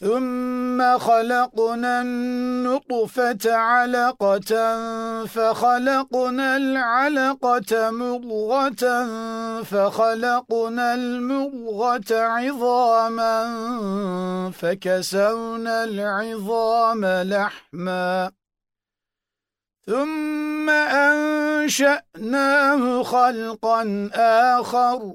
ثُمَّ خَلَقْنَا النُّطْفَةَ عَلَقَةً فَخَلَقْنَا الْعَلَقَةَ مُضْغَةً فَخَلَقْنَا الْمُضْغَةَ عِظَامًا فَكَسَوْنَا الْعِظَامَ لَحْمًا ثُمَّ أَنشَأْنَاهُ خَلْقًا آخَرَ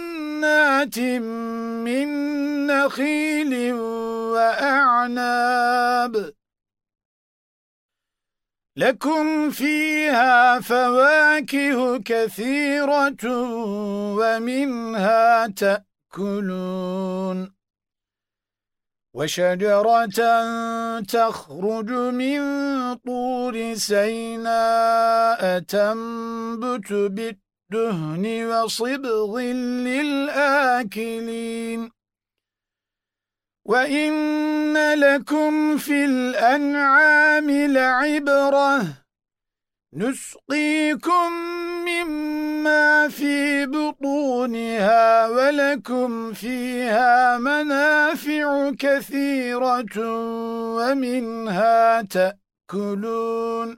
جَنَّاتٍ مِّن نَّخِيلٍ وَأَعْنَابٍ لَكُمْ فِيهَا فَوَاكِهُ كَثِيرَةٌ وَمِنْهَا تَأْكُلُونَ وَشَجَرَةً تَخْرُجُ مِنْ طُورِ سَيْنَاءَ تَنبُتُ بِالدُّهْنِ وَصِبْغٍ لِلْآكِلِينَ. وَإِنَّ لَكُمْ فِي الْأَنْعَامِ لَعِبْرَةً نُسْقِيكُم مِّمَّا فِي بُطُونِهَا وَلَكُمْ فِيهَا مَنَافِعُ كَثِيرَةٌ وَمِنْهَا تَأْكُلُونَ.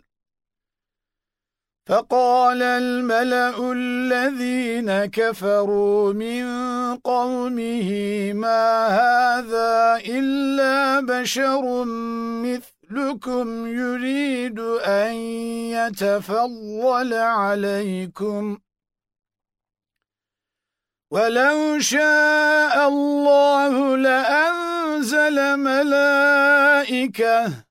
فَقَالَ الْمَلَأُ الَّذِينَ كَفَرُوا مِنْ قَوْمِهِ مَا هَذَا إِلَّا بَشَرٌ مِثْلُكُمْ يُرِيدُ أَنْ يَتَفَضَّلَ عَلَيْكُمْ. وَلَوْ شَاءَ اللَّهُ لَأَنزَلَ مَلَائِكَةً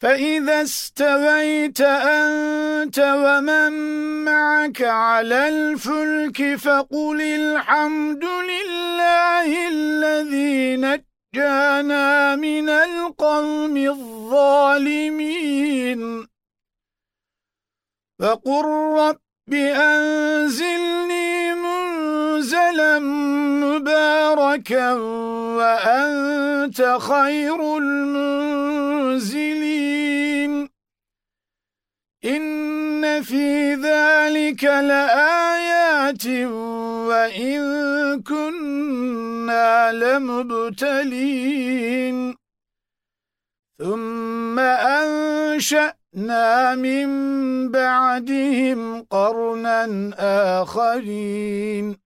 فَإِذَا اسْتَوَيْتَ أَنْتَ وَمَنْ مَعَكَ عَلَى الْفُلْكِ فَقُلِ الْحَمْدُ لِلَّهِ الَّذِي نَجَّانَا مِنَ الْقَوْمِ الظَّالِمِينَ. وَقُلْ رَبِّ أَنْزِلْنِي مُنْزَلًا مُبَارَكًا وَأَنْتَ خَيْرُ الْمُنْزِلِينَ. إِنَّ فِي ذَلِكَ لَآيَاتٍ وَإِن كُنَّا لَمُبْتَلِينَ. ثُمَّ أَنشَأْنَا مِن بَعْدِهِمْ قَرْنًا آخَرِينَ.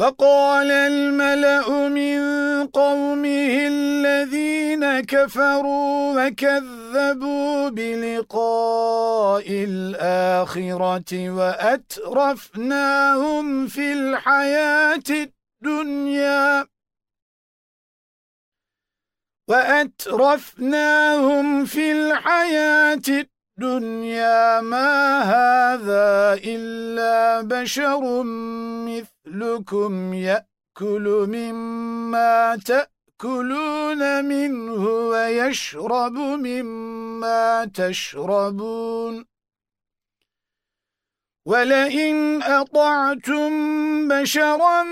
وَقَالَ الْمَلَأُ مِنْ قَوْمِهِ الَّذِينَ كَفَرُوا وَكَذَّبُوا بِلِقَاءِ الْآخِرَةِ وَأَتْرَفْنَاهُمْ فِي الْحَيَاةِ الدُّنْيَا. وَأَتْرَفْنَاهُمْ فِي الْحَيَاةِ الدُّنْيَا الدنيا ما هذا إلا بشر مثلكم يأكل مما تأكلون منه ويشرب مما تشربون. وَلَئِنْ أَطَعْتُمْ بَشَرًا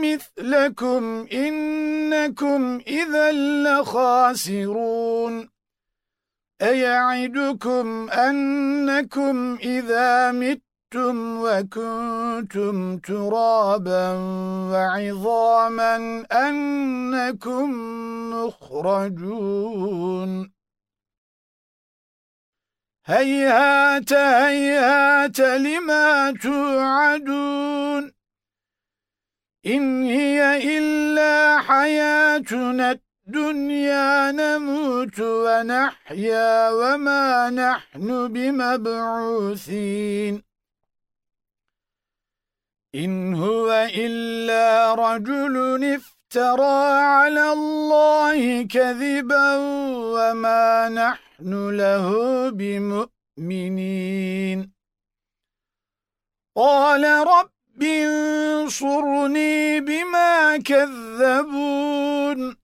مِثْلَكُمْ إِنَّكُمْ إِذًا لَخَاسِرُونَ. أَيَعِدُكُمْ أَنَّكُمْ إِذَا مِتُّمْ وَكُنْتُمْ تُرَابًا وَعِظَامًا أَنَّكُمْ مُخْرَجُونَ؟ هَيْهَاتَ هَيْهَاتَ لِمَا تُوعَدُونَ؟ إِنْ هِيَ إِلَّا حَيَاتُنَا الدنيا نموت ونحيا وما نحن بمبعوثين. إن هو إلا رجل افترى على الله كذبا وما نحن له بمؤمنين. قال رب انصرني بما كذبون.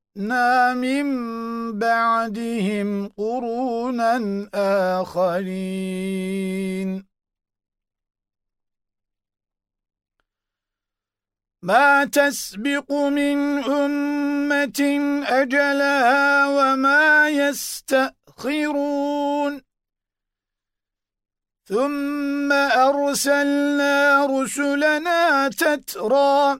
أنشأنا من بعدهم قرونا آخرين ما تسبق من أمة أجلها وما يستأخرون ثم أرسلنا رسلنا تترى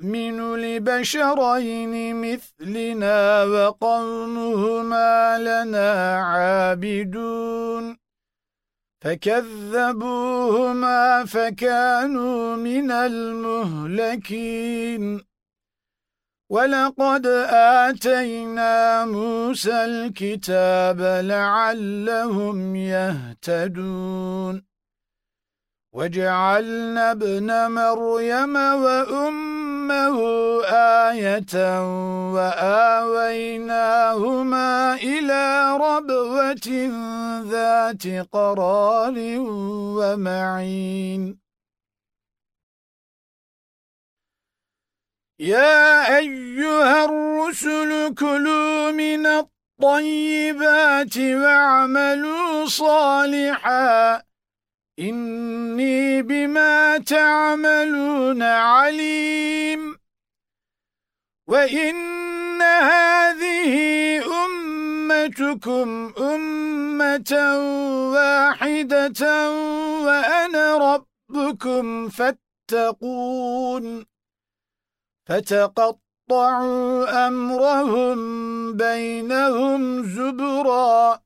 نؤمن لبشرين مثلنا وقومهما لنا عابدون. فكذبوهما فكانوا من المهلكين. وَلَقَدْ آتَيْنَا مُوسَى الْكِتَابَ لَعَلَّهُمْ يَهْتَدُونَ. وَجَعَلْنَا ابْنَ مَرْيَمَ وَأُمَّهُ آيَةً وَآوَيْنَاهُمَا إِلَى رَبْوَةٍ ذَاتِ قَرَارٍ وَمَعِينٍ. يَا أَيُّهَا الرُّسُلُ كُلُوا مِنَ الطَّيِّبَاتِ وَاعْمَلُوا صَالِحًا. إِنِّي بِمَا تَعْمَلُونَ عَلِيمٌ. وَإِنَّ هَذِهِ أُمَّتُكُمْ أُمَّةً وَاحِدَةً وَأَنَا رَبُّكُمْ فَاتَّقُونِ. فَتَقَطَّعُوا أَمْرَهُم بَيْنَهُمْ زُبُرًا.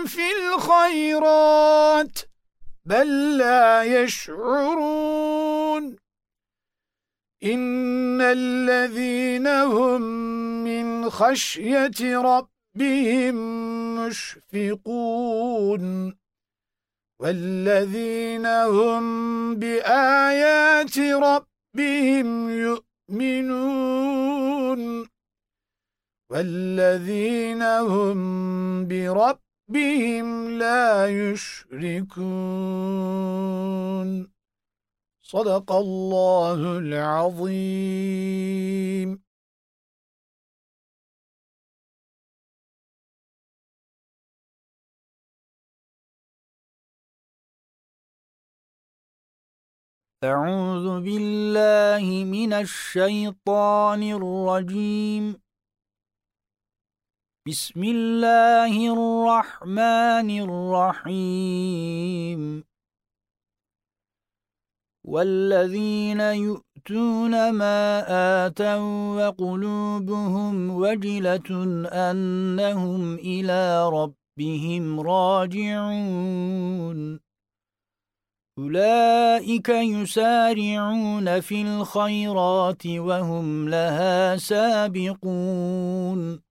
الخيرات بل لا يشعرون. إن الذين هم من خشية ربهم مشفقون. والذين هم بآيات ربهم يؤمنون. والذين هم بربهم لا يشركون. صدق الله العظيم. أعوذ بالله من الشيطان الرجيم. بسم الله الرحمن الرحيم. والذين يؤتون ما آتوا وقلوبهم وجلة أنهم إلى ربهم راجعون. أولئك يسارعون في الخيرات وهم لها سابقون.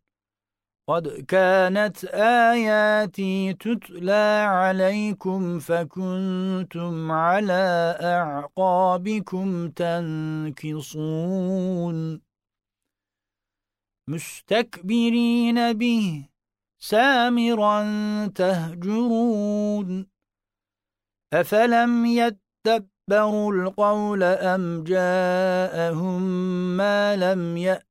قد كانت آياتي تتلى عليكم فكنتم على أعقابكم تنكصون. مستكبرين به سامرا تهجرون. أفلم يتبروا القول أم جاءهم ما لم يأت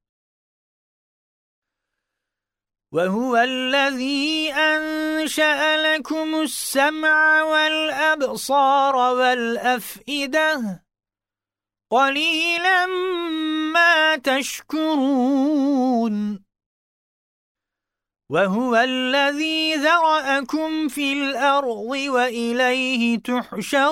وهو الذي أنشأ لكم السمع والأبصار والأفئدة. قليلا ما تشكرون. وهو الذي ذرأكم في الأرض وإليه تحشرون.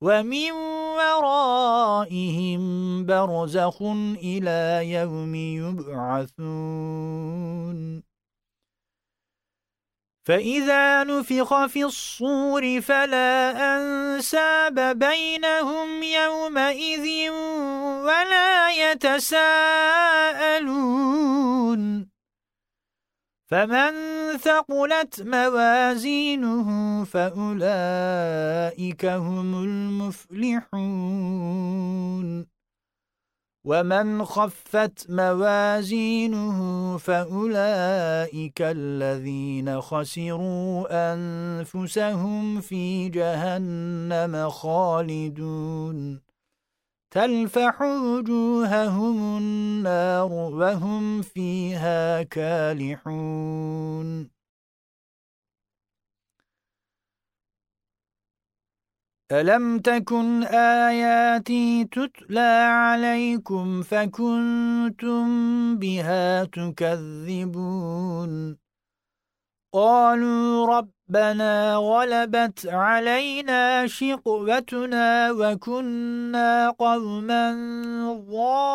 ومن ورائهم برزخ إلى يوم يبعثون. فإذا نفخ في الصور فلا أنساب بينهم يومئذ ولا يتساءلون. فمن ثقلت موازينه فأولئك هم المفلحون ومن خفت موازينه فأولئك الذين خسروا أنفسهم في جهنم خالدون تلفح وجوههم النار وهم فيها كالحون. ألم تكن آياتي تتلى عليكم فكنتم بها تكذبون؟ قالوا ربنا غلبت علينا شقوتنا وكنا قوما ضالين.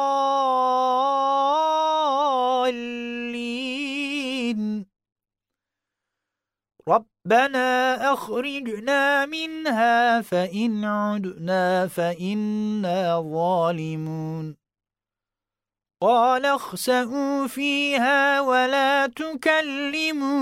ربنا أخرجنا منها فإن عدنا فإنا ظالمون. قال اخسأوا فيها ولا تكلمون.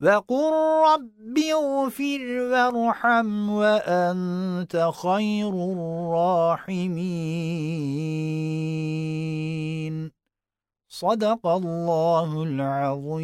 وقل رب اغفر وارحم وأنت خير الراحمين. صدق الله العظيم.